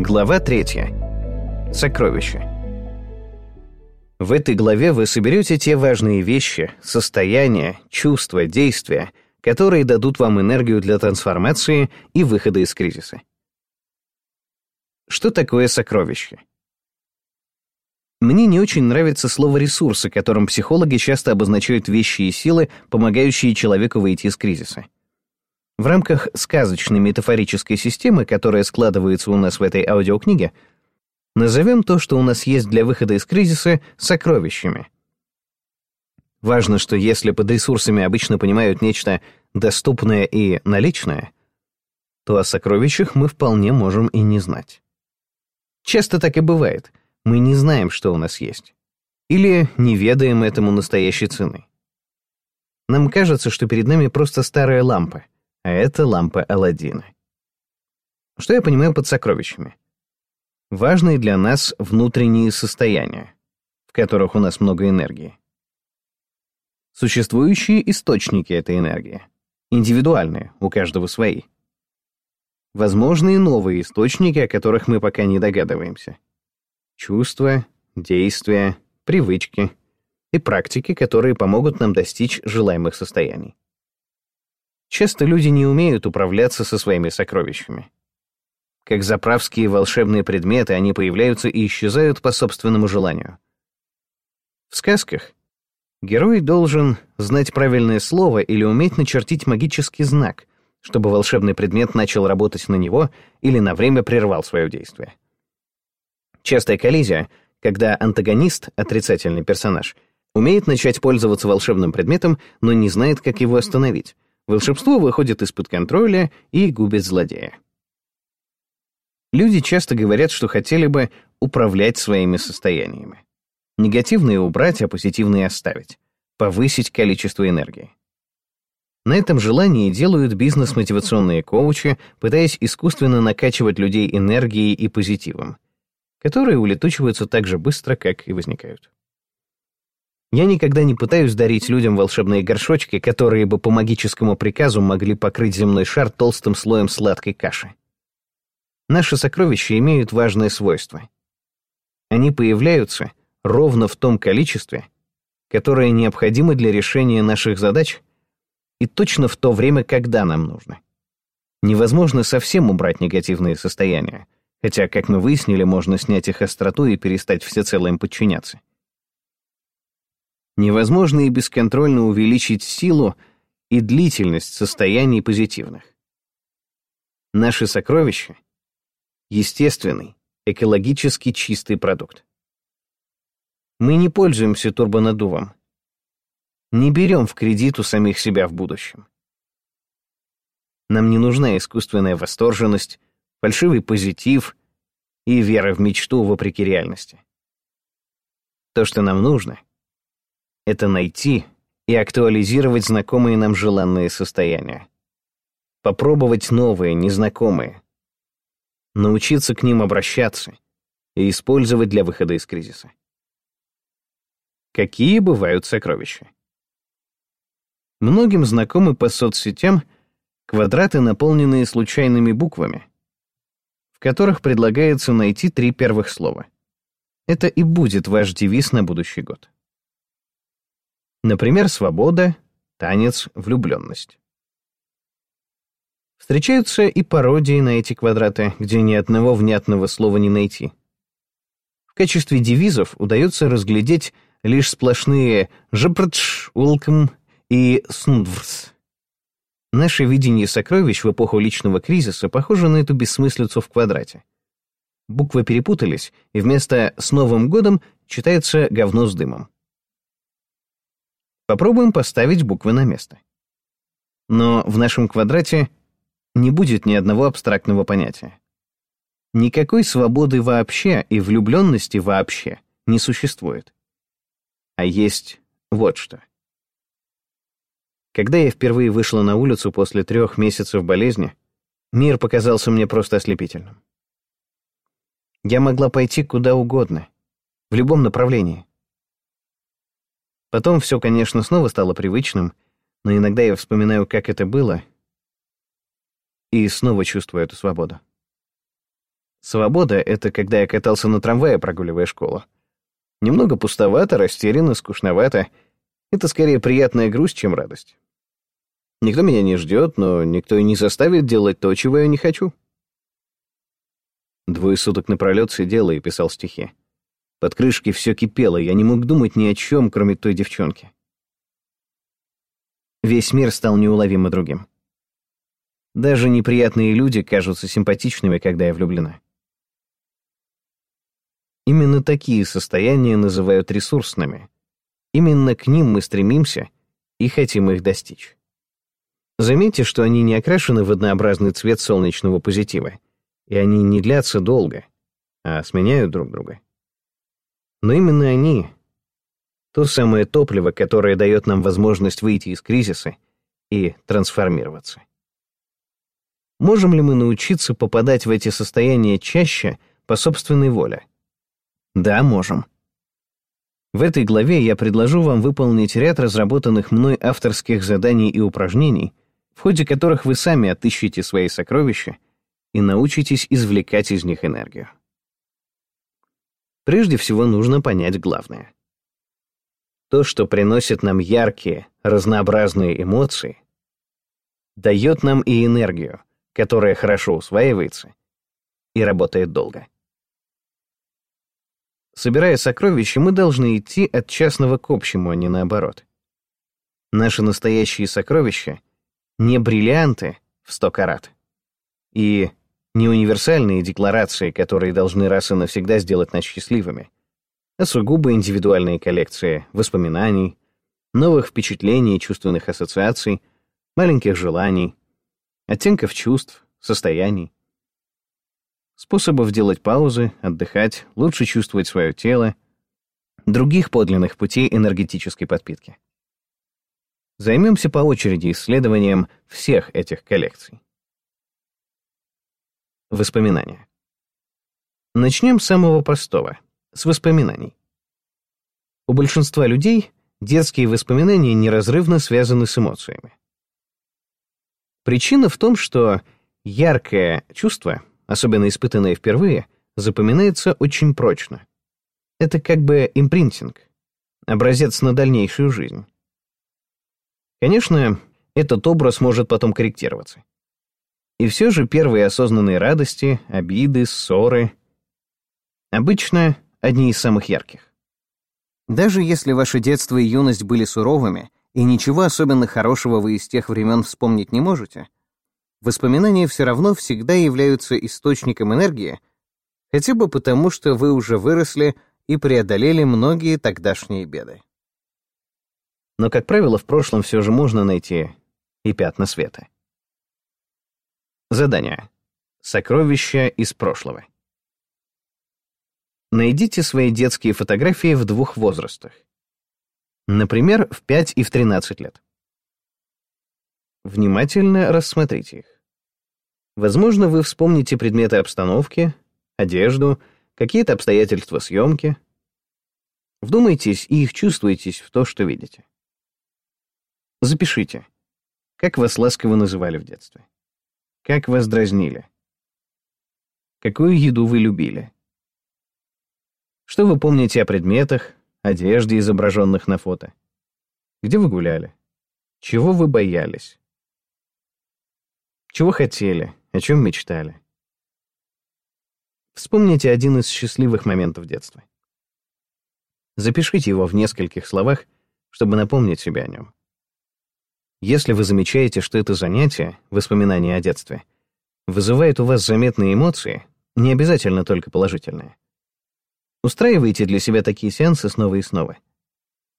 Глава 3. Сокровища. В этой главе вы соберете те важные вещи, состояния, чувства, действия, которые дадут вам энергию для трансформации и выхода из кризиса. Что такое сокровище? Мне не очень нравится слово «ресурсы», которым психологи часто обозначают вещи и силы, помогающие человеку выйти из кризиса. В рамках сказочной метафорической системы, которая складывается у нас в этой аудиокниге, назовем то, что у нас есть для выхода из кризиса, сокровищами. Важно, что если под ресурсами обычно понимают нечто доступное и наличное, то о сокровищах мы вполне можем и не знать. Часто так и бывает. Мы не знаем, что у нас есть. Или не ведаем этому настоящей цены. Нам кажется, что перед нами просто старая лампа — а это лампа Аладдина. Что я понимаю под сокровищами? Важные для нас внутренние состояния, в которых у нас много энергии. Существующие источники этой энергии, индивидуальные, у каждого свои. Возможные новые источники, о которых мы пока не догадываемся. Чувства, действия, привычки и практики, которые помогут нам достичь желаемых состояний. Часто люди не умеют управляться со своими сокровищами. Как заправские волшебные предметы, они появляются и исчезают по собственному желанию. В сказках герой должен знать правильное слово или уметь начертить магический знак, чтобы волшебный предмет начал работать на него или на время прервал свое действие. Частая коллизия, когда антагонист, отрицательный персонаж, умеет начать пользоваться волшебным предметом, но не знает, как его остановить, волшебство выходит из-под контроля и губит злодея. Люди часто говорят, что хотели бы управлять своими состояниями. Негативные убрать, а позитивные оставить. Повысить количество энергии. На этом желании делают бизнес-мотивационные коучи, пытаясь искусственно накачивать людей энергией и позитивом, которые улетучиваются так же быстро, как и возникают. Я никогда не пытаюсь дарить людям волшебные горшочки, которые бы по магическому приказу могли покрыть земной шар толстым слоем сладкой каши. Наши сокровища имеют важное свойство. Они появляются ровно в том количестве, которое необходимо для решения наших задач и точно в то время, когда нам нужно. Невозможно совсем убрать негативные состояния, хотя, как мы выяснили, можно снять их остроту и перестать всецело им подчиняться невозможно и бесконтрольно увеличить силу и длительность состояний позитивных. Наши сокровища — естественный, экологически чистый продукт. Мы не пользуемся турбонаддувом, не берем в кредит у самих себя в будущем. Нам не нужна искусственная восторженность, фальшивый позитив и вера в мечту вопреки реальности. То, что нам нужно — это найти и актуализировать знакомые нам желанные состояния. Попробовать новые, незнакомые. Научиться к ним обращаться и использовать для выхода из кризиса. Какие бывают сокровища? Многим знакомы по соцсетям квадраты, наполненные случайными буквами, в которых предлагается найти три первых слова. Это и будет ваш девиз на будущий год. Например, свобода, танец, влюбленность. Встречаются и пародии на эти квадраты, где ни одного внятного слова не найти. В качестве девизов удается разглядеть лишь сплошные «жепртш», «улком» и «сндврс». Наше видение сокровищ в эпоху личного кризиса похоже на эту бессмыслицу в квадрате. Буквы перепутались, и вместо «с Новым годом» читается «говно с дымом». Попробуем поставить буквы на место. Но в нашем квадрате не будет ни одного абстрактного понятия. Никакой свободы вообще и влюбленности вообще не существует. А есть вот что. Когда я впервые вышла на улицу после трех месяцев болезни, мир показался мне просто ослепительным. Я могла пойти куда угодно, в любом направлении. Потом все, конечно, снова стало привычным, но иногда я вспоминаю, как это было, и снова чувствую эту свободу. Свобода — это когда я катался на трамвае, прогуливая школу. Немного пустовато, растерянно, скучновато. Это скорее приятная грусть, чем радость. Никто меня не ждет, но никто и не заставит делать то, чего я не хочу. Двое суток напролет сидел и писал стихи. Под крышкой все кипело, я не мог думать ни о чем, кроме той девчонки. Весь мир стал неуловимо другим. Даже неприятные люди кажутся симпатичными, когда я влюблена. Именно такие состояния называют ресурсными. Именно к ним мы стремимся и хотим их достичь. Заметьте, что они не окрашены в однообразный цвет солнечного позитива, и они не длятся долго, а сменяют друг друга. Но именно они — то самое топливо, которое дает нам возможность выйти из кризиса и трансформироваться. Можем ли мы научиться попадать в эти состояния чаще по собственной воле? Да, можем. В этой главе я предложу вам выполнить ряд разработанных мной авторских заданий и упражнений, в ходе которых вы сами отыщете свои сокровища и научитесь извлекать из них энергию. Прежде всего нужно понять главное. То, что приносит нам яркие, разнообразные эмоции, дает нам и энергию, которая хорошо усваивается и работает долго. Собирая сокровища, мы должны идти от частного к общему, а не наоборот. Наши настоящие сокровища — не бриллианты в сто карат и не универсальные декларации, которые должны раз и навсегда сделать нас счастливыми, а сугубо индивидуальные коллекции воспоминаний, новых впечатлений и чувственных ассоциаций, маленьких желаний, оттенков чувств, состояний способов делать паузы, отдыхать, лучше чувствовать свое тело, других подлинных путей энергетической подпитки. Займемся по очереди исследованием всех этих коллекций. Воспоминания. Начнем с самого простого, с воспоминаний. У большинства людей детские воспоминания неразрывно связаны с эмоциями. Причина в том, что яркое чувство — особенно испытанное впервые, запоминается очень прочно. Это как бы импринтинг, образец на дальнейшую жизнь. Конечно, этот образ может потом корректироваться. И все же первые осознанные радости, обиды, ссоры обычно одни из самых ярких. Даже если ваше детство и юность были суровыми, и ничего особенно хорошего вы из тех времен вспомнить не можете, воспоминания все равно всегда являются источником энергии, хотя бы потому, что вы уже выросли и преодолели многие тогдашние беды. Но, как правило, в прошлом все же можно найти и пятна света. Задание. Сокровища из прошлого. Найдите свои детские фотографии в двух возрастах. Например, в 5 и в 13 лет. Внимательно рассмотрите их. Возможно, вы вспомните предметы обстановки, одежду, какие-то обстоятельства съемки. Вдумайтесь и их чувствуйтесь в то, что видите. Запишите, как вас ласково называли в детстве, как вас дразнили, какую еду вы любили, что вы помните о предметах, одежде, изображенных на фото, где вы гуляли, чего вы боялись, чего хотели, о чем мечтали? Вспомните один из счастливых моментов детства. Запишите его в нескольких словах, чтобы напомнить себе о нем. Если вы замечаете, что это занятие, воспоминание о детстве, вызывает у вас заметные эмоции, не обязательно только положительные, устраивайте для себя такие сеансы снова и снова.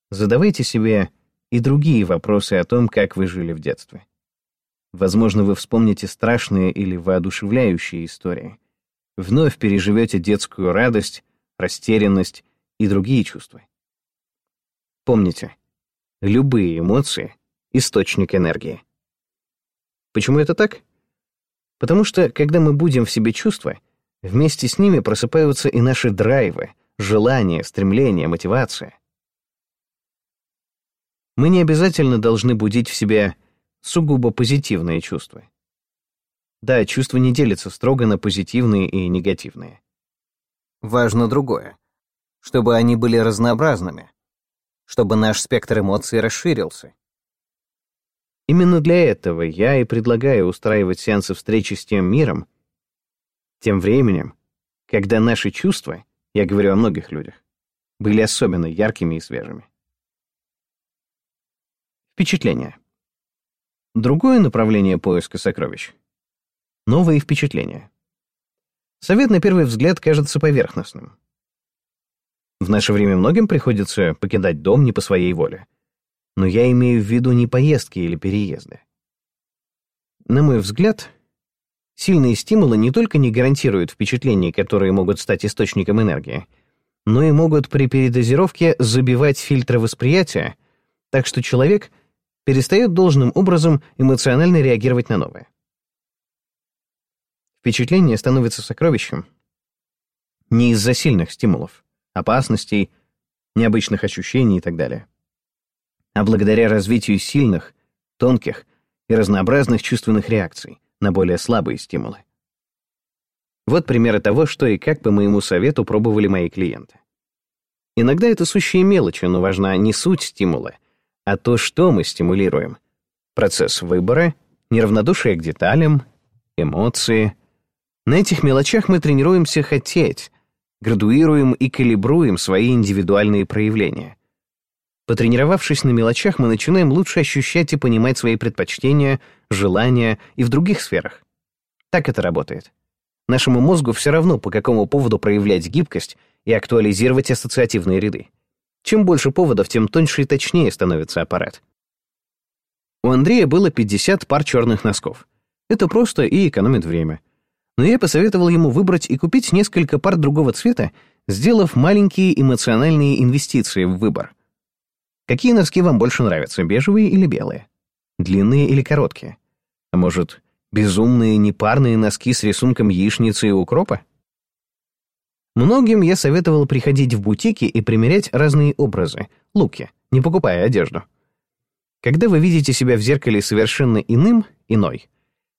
Задавайте себе и другие вопросы о том, как вы жили в детстве. Возможно, вы вспомните страшные или воодушевляющие истории. Вновь переживете детскую радость, растерянность и другие чувства. Помните, любые эмоции — источник энергии. Почему это так? Потому что, когда мы будем в себе чувства, вместе с ними просыпаются и наши драйвы, желания, стремления, мотивация. Мы не обязательно должны будить в себе сугубо позитивные чувства. Да, чувства не делятся строго на позитивные и негативные. Важно другое. Чтобы они были разнообразными. Чтобы наш спектр эмоций расширился. Именно для этого я и предлагаю устраивать сеансы встречи с тем миром, тем временем, когда наши чувства, я говорю о многих людях, были особенно яркими и свежими. Впечатления. Другое направление поиска сокровищ — новые впечатления. Совет на первый взгляд кажется поверхностным. В наше время многим приходится покидать дом не по своей воле. Но я имею в виду не поездки или переезды. На мой взгляд, сильные стимулы не только не гарантируют впечатлений, которые могут стать источником энергии, но и могут при передозировке забивать фильтры восприятия, так что человек перестает должным образом эмоционально реагировать на новое. Впечатление становится сокровищем не из-за сильных стимулов, опасностей, необычных ощущений и так далее, а благодаря развитию сильных, тонких и разнообразных чувственных реакций на более слабые стимулы. Вот примеры того, что и как по моему совету пробовали мои клиенты. Иногда это сущие мелочи, но важна не суть стимула, а то, что мы стимулируем. Процесс выбора, неравнодушие к деталям, эмоции. На этих мелочах мы тренируемся хотеть, градуируем и калибруем свои индивидуальные проявления. Потренировавшись на мелочах, мы начинаем лучше ощущать и понимать свои предпочтения, желания и в других сферах. Так это работает. Нашему мозгу все равно, по какому поводу проявлять гибкость и актуализировать ассоциативные ряды. Чем больше поводов, тем тоньше и точнее становится аппарат. У Андрея было 50 пар черных носков. Это просто и экономит время. Но я посоветовал ему выбрать и купить несколько пар другого цвета, сделав маленькие эмоциональные инвестиции в выбор. Какие носки вам больше нравятся, бежевые или белые? Длинные или короткие? А может, безумные непарные носки с рисунком яичницы и укропа? Многим я советовал приходить в бутики и примерять разные образы, луки, не покупая одежду. Когда вы видите себя в зеркале совершенно иным, иной,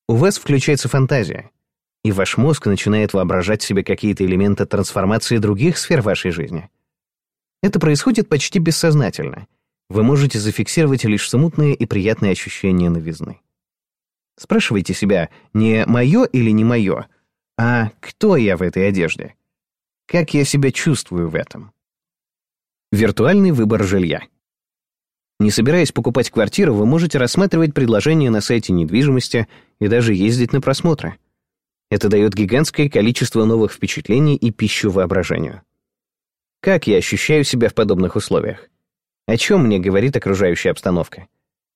у вас включается фантазия, и ваш мозг начинает воображать себе какие-то элементы трансформации других сфер вашей жизни. Это происходит почти бессознательно. Вы можете зафиксировать лишь смутные и приятные ощущения новизны. Спрашивайте себя не «моё или не моё», а «кто я в этой одежде?» Как я себя чувствую в этом? Виртуальный выбор жилья. Не собираясь покупать квартиру, вы можете рассматривать предложения на сайте недвижимости и даже ездить на просмотры. Это дает гигантское количество новых впечатлений и пищу воображению. Как я ощущаю себя в подобных условиях? О чем мне говорит окружающая обстановка?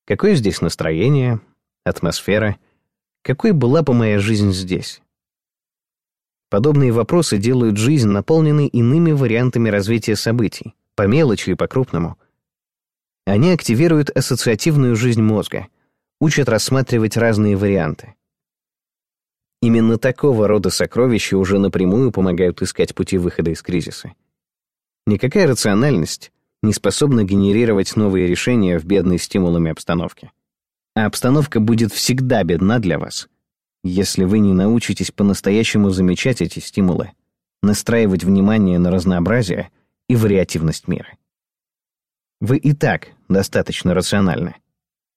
Какое здесь настроение, атмосфера? Какой была бы моя жизнь здесь? Подобные вопросы делают жизнь наполненной иными вариантами развития событий, по мелочи и по-крупному. Они активируют ассоциативную жизнь мозга, учат рассматривать разные варианты. Именно такого рода сокровища уже напрямую помогают искать пути выхода из кризиса. Никакая рациональность не способна генерировать новые решения в бедной стимулами обстановке. А обстановка будет всегда бедна для вас, если вы не научитесь по-настоящему замечать эти стимулы, настраивать внимание на разнообразие и вариативность мира. Вы и так достаточно рациональны.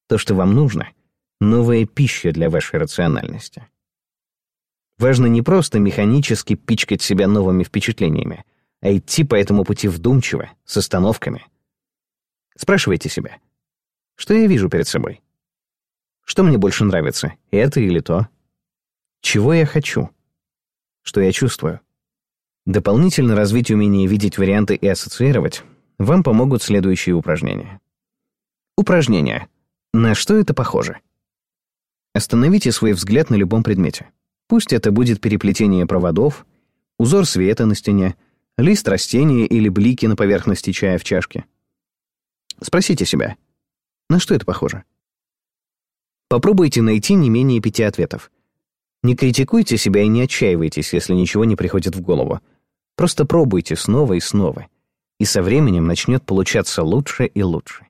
То, что вам нужно — новая пища для вашей рациональности. Важно не просто механически пичкать себя новыми впечатлениями, а идти по этому пути вдумчиво, с остановками. Спрашивайте себя, что я вижу перед собой? Что мне больше нравится, это или то? Чего я хочу? Что я чувствую? Дополнительно развить умение видеть варианты и ассоциировать вам помогут следующие упражнения. Упражнение. На что это похоже? Остановите свой взгляд на любом предмете. Пусть это будет переплетение проводов, узор света на стене, лист растения или блики на поверхности чая в чашке. Спросите себя, на что это похоже? Попробуйте найти не менее пяти ответов. Не критикуйте себя и не отчаивайтесь, если ничего не приходит в голову. Просто пробуйте снова и снова, и со временем начнет получаться лучше и лучше.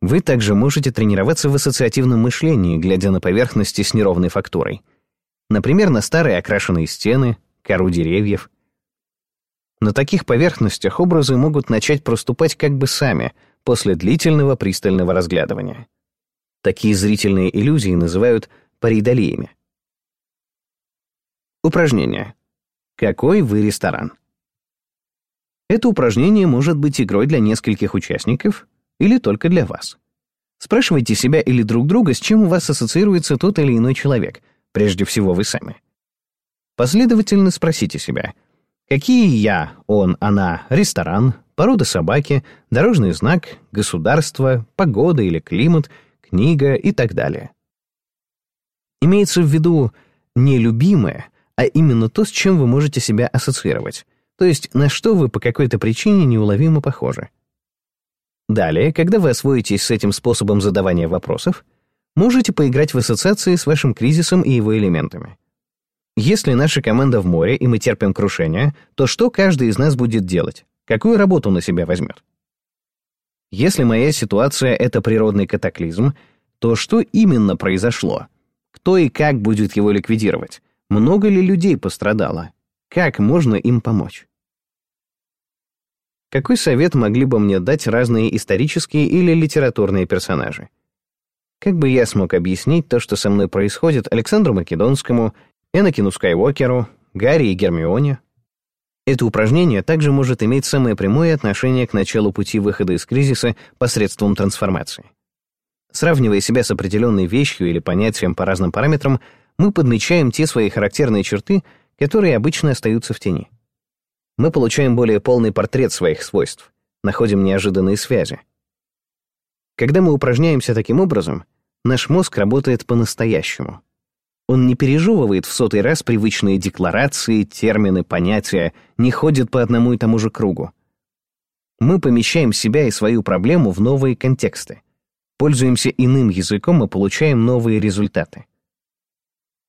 Вы также можете тренироваться в ассоциативном мышлении, глядя на поверхности с неровной фактурой — Например, на старые окрашенные стены, кору деревьев. На таких поверхностях образы могут начать проступать как бы сами, после длительного пристального разглядывания. Такие зрительные иллюзии называют паридолиями. Упражнение. Какой вы ресторан? Это упражнение может быть игрой для нескольких участников или только для вас. Спрашивайте себя или друг друга, с чем у вас ассоциируется тот или иной человек, прежде всего вы сами. Последовательно спросите себя, какие я, он, она, ресторан, порода собаки, дорожный знак, государство, погода или климат, книга и так далее. Имеется в виду не любимое, а именно то, с чем вы можете себя ассоциировать, то есть на что вы по какой-то причине неуловимо похожи. Далее, когда вы освоитесь с этим способом задавания вопросов, можете поиграть в ассоциации с вашим кризисом и его элементами. Если наша команда в море и мы терпим крушение, то что каждый из нас будет делать? Какую работу на себя возьмет? Если моя ситуация — это природный катаклизм, то что именно произошло? Кто и как будет его ликвидировать? Много ли людей пострадало? Как можно им помочь? Какой совет могли бы мне дать разные исторические или литературные персонажи? Как бы я смог объяснить то, что со мной происходит Александру Македонскому, Энакину Скайуокеру, Гарри и Гермионе? Это упражнение также может иметь самое прямое отношение к началу пути выхода из кризиса посредством трансформации. Сравнивая себя с определенной вещью или понятием по разным параметрам, мы подмечаем те свои характерные черты, которые обычно остаются в тени мы получаем более полный портрет своих свойств, находим неожиданные связи. Когда мы упражняемся таким образом, наш мозг работает по-настоящему. Он не пережевывает в сотый раз привычные декларации, термины, понятия, не ходит по одному и тому же кругу. Мы помещаем себя и свою проблему в новые контексты, пользуемся иным языком и получаем новые результаты.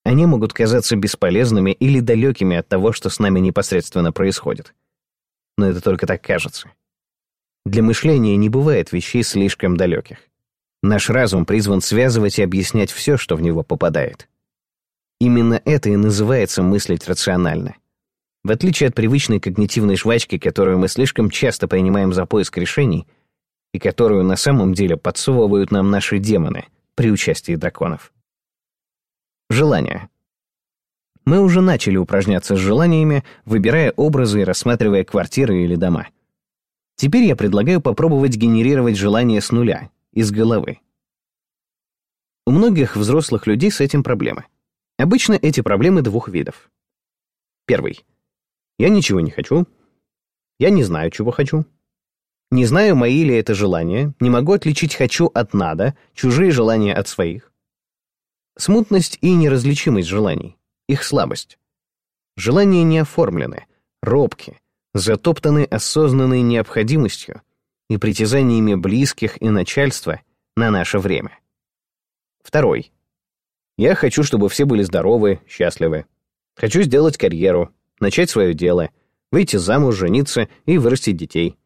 Они могут казаться бесполезными или далекими от того, что с нами непосредственно происходит. Но это только так кажется. Для мышления не бывает вещей слишком далеких. Наш разум призван связывать и объяснять все, что в него попадает. Именно это и называется мыслить рационально. В отличие от привычной когнитивной жвачки, которую мы слишком часто принимаем за поиск решений, и которую на самом деле подсовывают нам наши демоны при участии драконов. Желания. Мы уже начали упражняться с желаниями, выбирая образы и рассматривая квартиры или дома. Теперь я предлагаю попробовать генерировать желания с нуля, из головы. У многих взрослых людей с этим проблемы. Обычно эти проблемы двух видов. Первый. Я ничего не хочу. Я не знаю, чего хочу. Не знаю, мои ли это желания, не могу отличить «хочу» от «надо», чужие желания от своих. Смутность и неразличимость желаний, их слабость. Желания не оформлены, робки, затоптаны осознанной необходимостью и притязаниями близких и начальства на наше время. Второй. Я хочу, чтобы все были здоровы, счастливы. Хочу сделать карьеру, начать свое дело, выйти замуж, жениться и вырастить детей.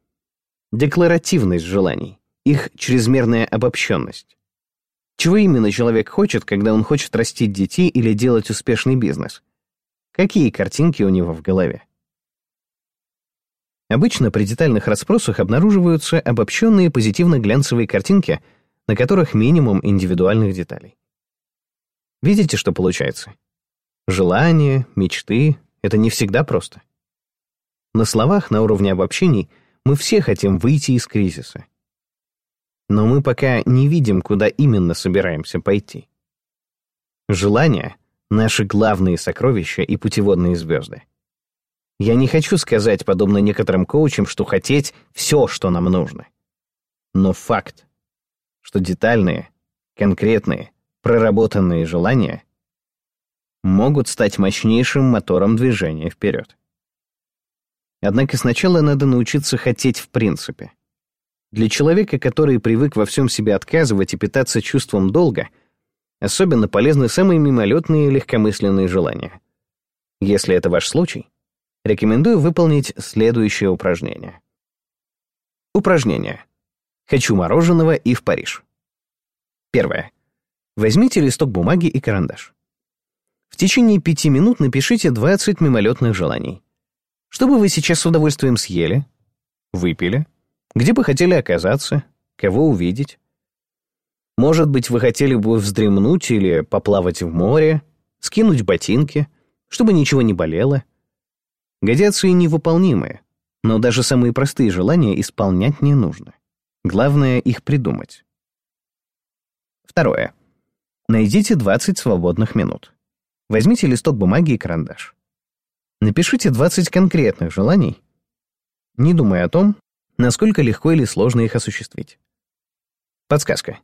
Декларативность желаний, их чрезмерная обобщенность. Чего именно человек хочет, когда он хочет растить детей или делать успешный бизнес? Какие картинки у него в голове? Обычно при детальных расспросах обнаруживаются обобщенные позитивно-глянцевые картинки, на которых минимум индивидуальных деталей. Видите, что получается? Желания, мечты — это не всегда просто. На словах, на уровне обобщений, мы все хотим выйти из кризиса но мы пока не видим, куда именно собираемся пойти. Желания — наши главные сокровища и путеводные звезды. Я не хочу сказать, подобно некоторым коучам, что хотеть — все, что нам нужно. Но факт, что детальные, конкретные, проработанные желания могут стать мощнейшим мотором движения вперед. Однако сначала надо научиться хотеть в принципе — для человека, который привык во всем себе отказывать и питаться чувством долга, особенно полезны самые мимолетные и легкомысленные желания. Если это ваш случай, рекомендую выполнить следующее упражнение. Упражнение. Хочу мороженого и в Париж. Первое. Возьмите листок бумаги и карандаш. В течение пяти минут напишите 20 мимолетных желаний. Что бы вы сейчас с удовольствием съели, выпили, где бы хотели оказаться, кого увидеть. Может быть, вы хотели бы вздремнуть или поплавать в море, скинуть ботинки, чтобы ничего не болело. Годятся и невыполнимые, но даже самые простые желания исполнять не нужно. Главное их придумать. Второе. Найдите 20 свободных минут. Возьмите листок бумаги и карандаш. Напишите 20 конкретных желаний, не думая о том, насколько легко или сложно их осуществить. Подсказка.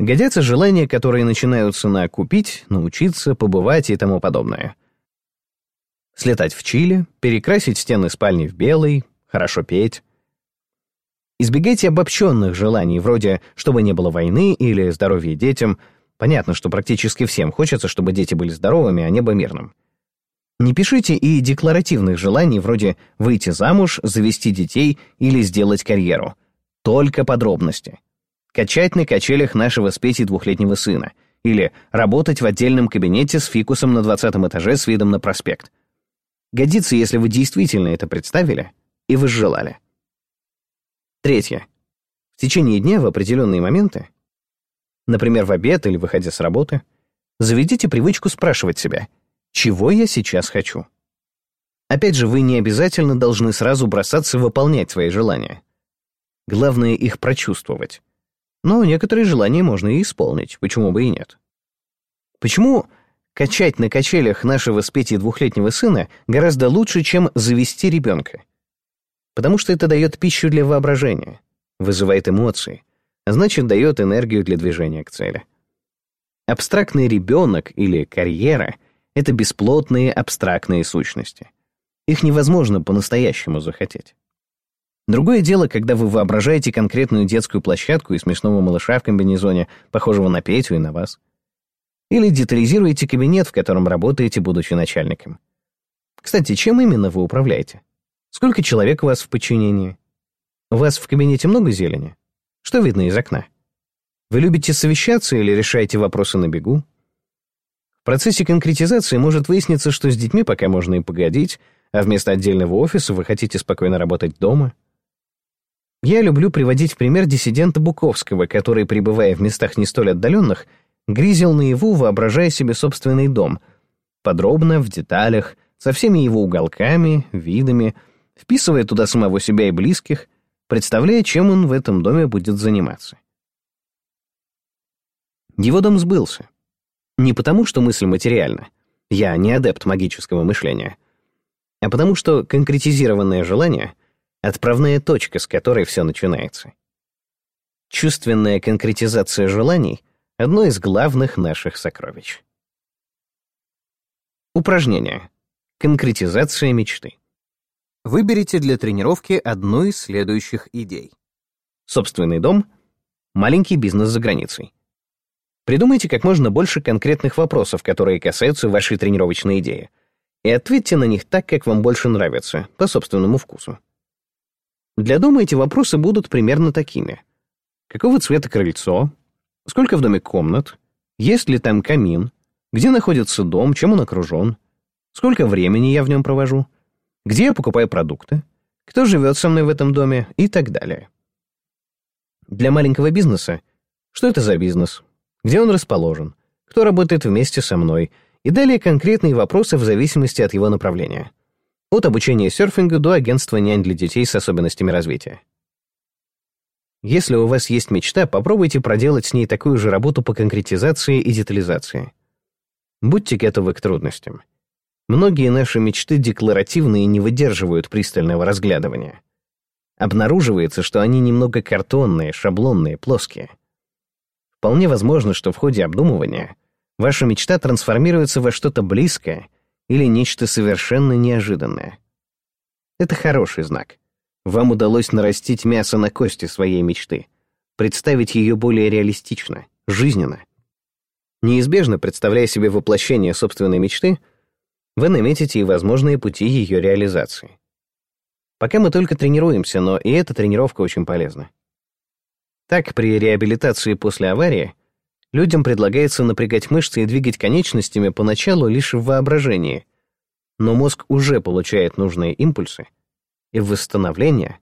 Годятся желания, которые начинаются на «купить», «научиться», «побывать» и тому подобное. Слетать в Чили, перекрасить стены спальни в белый, хорошо петь. Избегайте обобщенных желаний, вроде «чтобы не было войны» или «здоровье детям». Понятно, что практически всем хочется, чтобы дети были здоровыми, а небо мирным. Не пишите и декларативных желаний вроде «выйти замуж», «завести детей» или «сделать карьеру». Только подробности. Качать на качелях нашего с Петей двухлетнего сына. Или работать в отдельном кабинете с фикусом на двадцатом этаже с видом на проспект. Годится, если вы действительно это представили и возжелали. Третье. В течение дня в определенные моменты, например, в обед или выходя с работы, заведите привычку спрашивать себя – чего я сейчас хочу. Опять же, вы не обязательно должны сразу бросаться выполнять свои желания. Главное их прочувствовать. Но некоторые желания можно и исполнить, почему бы и нет. Почему качать на качелях нашего с Петей двухлетнего сына гораздо лучше, чем завести ребенка? Потому что это дает пищу для воображения, вызывает эмоции, а значит, дает энергию для движения к цели. Абстрактный ребенок или карьера это бесплотные абстрактные сущности. Их невозможно по-настоящему захотеть. Другое дело, когда вы воображаете конкретную детскую площадку и смешного малыша в комбинезоне, похожего на Петю и на вас. Или детализируете кабинет, в котором работаете, будучи начальником. Кстати, чем именно вы управляете? Сколько человек у вас в подчинении? У вас в кабинете много зелени? Что видно из окна? Вы любите совещаться или решаете вопросы на бегу? В процессе конкретизации может выясниться, что с детьми пока можно и погодить, а вместо отдельного офиса вы хотите спокойно работать дома. Я люблю приводить в пример диссидента Буковского, который, пребывая в местах не столь отдаленных, грезил наяву, воображая себе собственный дом, подробно, в деталях, со всеми его уголками, видами, вписывая туда самого себя и близких, представляя, чем он в этом доме будет заниматься. Его дом сбылся. Не потому, что мысль материальна. Я не адепт магического мышления. А потому, что конкретизированное желание — отправная точка, с которой все начинается. Чувственная конкретизация желаний — одно из главных наших сокровищ. Упражнение. Конкретизация мечты. Выберите для тренировки одну из следующих идей. Собственный дом, маленький бизнес за границей, Придумайте как можно больше конкретных вопросов, которые касаются вашей тренировочной идеи, и ответьте на них так, как вам больше нравится, по собственному вкусу. Для дома эти вопросы будут примерно такими. Какого цвета крыльцо? Сколько в доме комнат? Есть ли там камин? Где находится дом? Чем он окружен? Сколько времени я в нем провожу? Где я покупаю продукты? Кто живет со мной в этом доме? И так далее. Для маленького бизнеса что это за бизнес? где он расположен, кто работает вместе со мной, и далее конкретные вопросы в зависимости от его направления. От обучения серфингу до агентства нянь для детей с особенностями развития. Если у вас есть мечта, попробуйте проделать с ней такую же работу по конкретизации и детализации. Будьте готовы к трудностям. Многие наши мечты декларативны и не выдерживают пристального разглядывания. Обнаруживается, что они немного картонные, шаблонные, плоские — Вполне возможно, что в ходе обдумывания ваша мечта трансформируется во что-то близкое или нечто совершенно неожиданное. Это хороший знак. Вам удалось нарастить мясо на кости своей мечты, представить ее более реалистично, жизненно. Неизбежно, представляя себе воплощение собственной мечты, вы наметите и возможные пути ее реализации. Пока мы только тренируемся, но и эта тренировка очень полезна. Так, при реабилитации после аварии людям предлагается напрягать мышцы и двигать конечностями поначалу лишь в воображении, но мозг уже получает нужные импульсы, и восстановление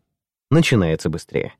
начинается быстрее.